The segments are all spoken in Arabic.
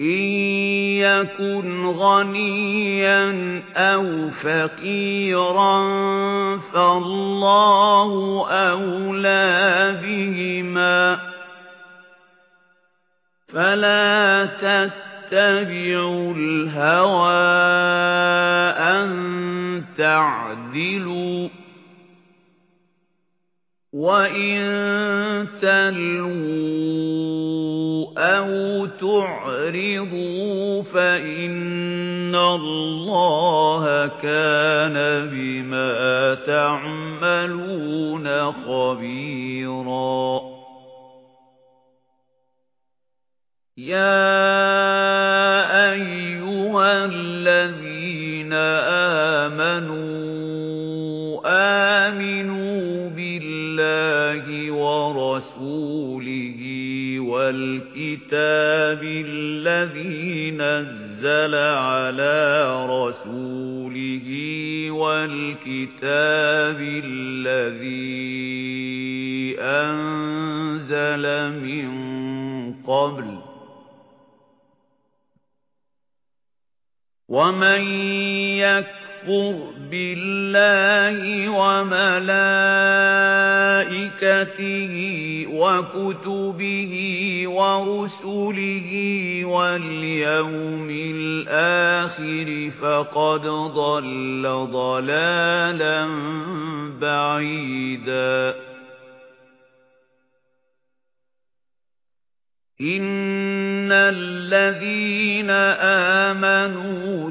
إِن يَكُنْ غَنِيًّا أَوْ فَقِيرًا فَاللَّهُ أَوْلَى بِهِمَا فَلَا تَتَّبِعُوا الْهَوَى أَن تَعْدِلُوا وَإِن تَلْوُوا أَوْ تُعْرِضُوا فَإِنَّ اللَّهَ كَانَ بِمَا تَعْمَلُونَ خَبِيرًا يَا أَيُّهَا الَّذِينَ آمَنُوا آمِنُوا وَالْكِتَابِ الَّذِي نَزَّلَ عَلَى رَسُولِهِ وَالْكِتَابِ الَّذِي أَنزَلَ مِن قَبْلُ وَمَن يَكْفُرْ بِاللَّهِ وَمَلَائِكَتِهِ وَكُتُبِهِ وَرُسُلِهِ وَالْيَوْمِ الْآخِرِ فَقَدْ ضَلَّ ضَلَالًا بَعِيدًا. إِنَّ الَّذِينَ آمَنُوا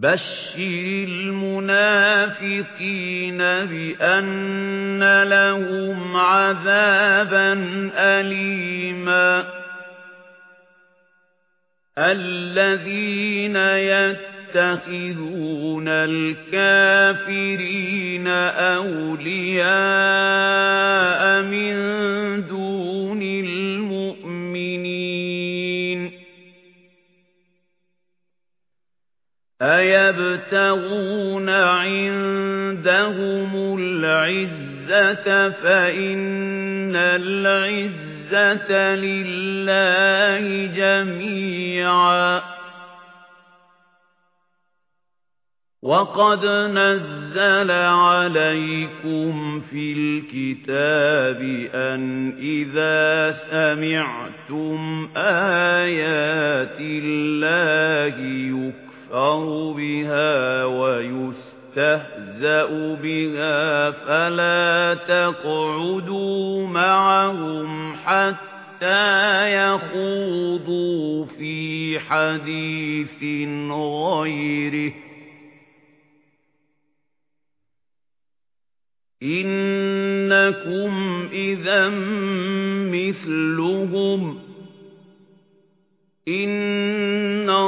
بَشِّرِ الْمُنَافِقِينَ بِأَنَّ لَهُمْ عَذَابًا أَلِيمًا الَّذِينَ يَتَّخِذُونَ الْكَافِرِينَ أَوْلِيَاءَ أَيَبْتَغُونَ عِندَهُمُ الْعِزَّةَ فَإِنَّ الْعِزَّةَ لِلَّهِ جَمِيعًا. وَقَدْ نَزَّلَ عَلَيْكُمْ فِي الْكِتَابِ أَنْ إِذَا سَمِعْتُمْ آيَاتِ اللَّهِ يُكْفَرُ بِهَا وَيُسْتَهْزَأُ بِهَا فَلَا تَقْعُدُوا مَعَهُمْ حَتَّى يَخُوضُوا فِي حَدِيثٍ غَيْرِهِ. إِنَّكُمْ إِذًا مِثْلُهُمْ. إِنَّ